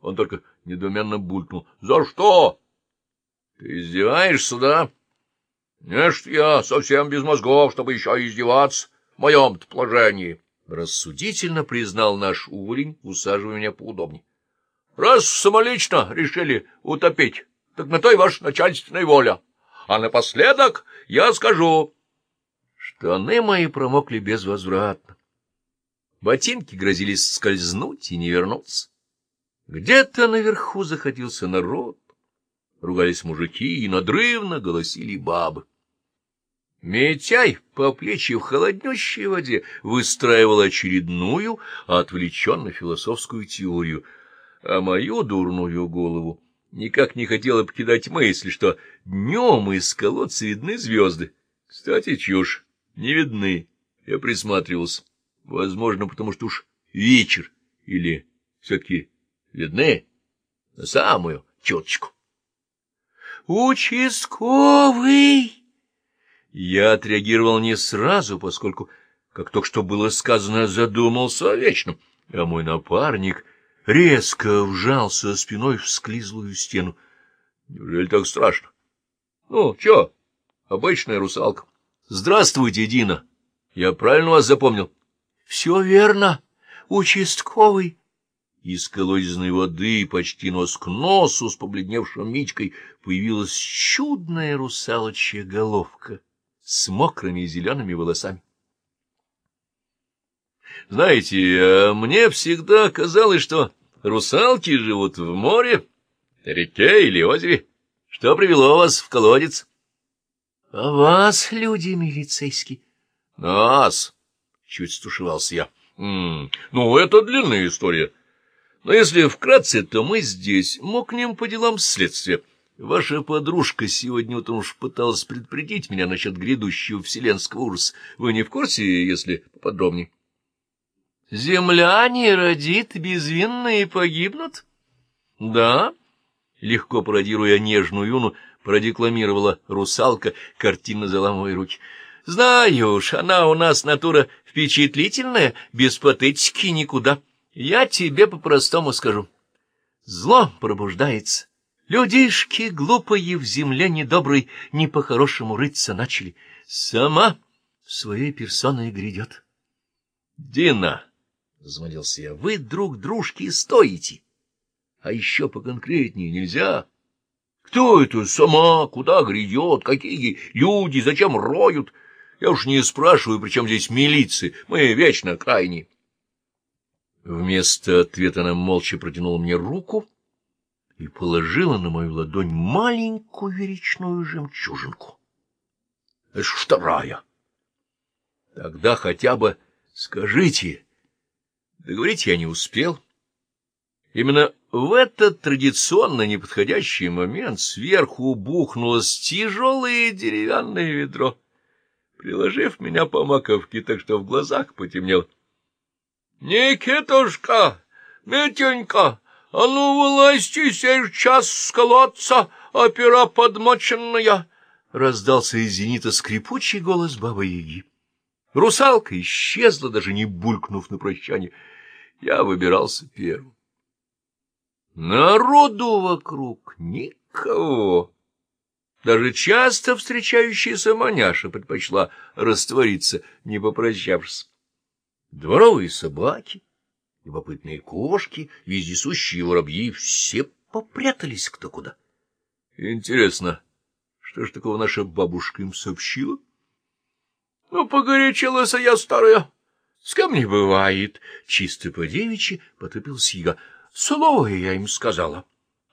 Он только недоуменно булькнул. — За что? — Ты издеваешься, да? — Нет, я совсем без мозгов, чтобы еще издеваться в моем-то положении. Рассудительно признал наш уволень, усаживая меня поудобнее. — Раз самолично решили утопить, так на то и ваша начальственная воля. А напоследок я скажу... Штаны мои промокли безвозвратно. Ботинки грозились скользнуть и не вернуться. Где-то наверху заходился народ, ругались мужики и надрывно голосили бабы. Митяй по плечи в холоднющей воде выстраивал очередную отвлеченно-философскую теорию, а мою дурную голову никак не хотела покидать мысль, что днем из колодца видны звезды. Кстати, чушь, не видны. Я присматривался. Возможно, потому что уж вечер, или все-таки видны на самую чуточку. «Участковый!» Я отреагировал не сразу, поскольку, как только что было сказано, задумался о вечном, а мой напарник резко вжался спиной в склизлую стену. Неужели так страшно? Ну, чё, обычная русалка. Здравствуйте, Дина. Я правильно вас запомнил? Все верно, участковый. Из колодезной воды, почти нос к носу, с побледневшим Митькой, появилась чудная русалочья головка с мокрыми зелеными волосами. Знаете, мне всегда казалось, что русалки живут в море, реке или озере. Что привело вас в колодец? — А вас, люди милицейские? — Нас! — чуть стушевался я. — Ну, это длинная история. Но если вкратце, то мы здесь мокнем по делам следствия. Ваша подружка сегодня утром уж пыталась предупредить меня насчет грядущего вселенского ужаса. Вы не в курсе, если поподробнее? Земля не родит, безвинные погибнут? Да, легко пародируя нежную юну, продекламировала русалка, картинно заламывая руки. Знаю уж, она у нас натура впечатлительная, без патетики никуда. Я тебе по-простому скажу. Зло пробуждается Людишки глупые в земле недоброй не по-хорошему рыться начали. Сама своей персоной грядет. — Дина, — взмолился я, — вы друг дружки стоите. А еще поконкретнее нельзя. Кто это сама, куда грядет, какие люди, зачем роют? Я уж не спрашиваю, при чем здесь милиции, мы вечно крайние. Вместо ответа она молча протянула мне руку — и положила на мою ладонь маленькую речную жемчужинку. Это ж вторая. Тогда хотя бы скажите. Договорить я не успел. Именно в этот традиционно неподходящий момент сверху бухнулось тяжелое деревянное ведро, приложив меня по маковке, так что в глазах потемнело. — Никитушка, Митенька! А ну, вылазьте сей час с колодца, опера подмоченная! — раздался из зенита скрипучий голос Бабы-Яги. Русалка исчезла, даже не булькнув на прощание. Я выбирался первым. Народу вокруг никого. Даже часто встречающаяся маняша предпочла раствориться, не попрощавшись. Дворовые собаки Любопытные кошки, вездесущие воробьи — все попрятались кто куда. Интересно, что ж такого наша бабушка им сообщила? — Ну, погорячилась я старая. С кем не бывает. Чисто по-девичьи потупился яга. Слово я им сказала.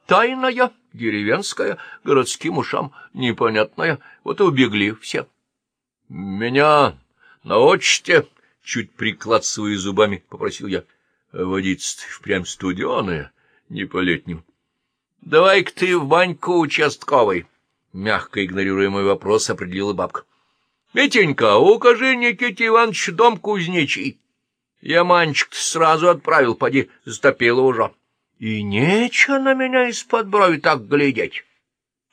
Тайная, деревенская, городским ушам непонятная. Вот и убегли все. — Меня научите, — чуть прикладывая зубами, попросил я. — Водица впрямь студеная, не по-летнему. — Давай-ка ты в баньку участковый, — мягко игнорируя мой вопрос, определила бабка. — Митенька, укажи Никите Иванович дом кузнечий. Я манчик сразу отправил, поди, затопила уже. И нечего на меня из-под брови так глядеть.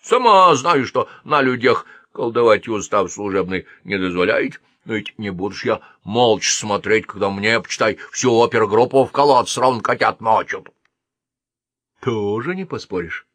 Сама знаю, что на людях колдовать устав служебный не дозволяет. Но ведь не буду ж я молча смотреть, когда мне, почитай, всю опергруппу в колодц ровно котят мочат. тоже не поспоришь.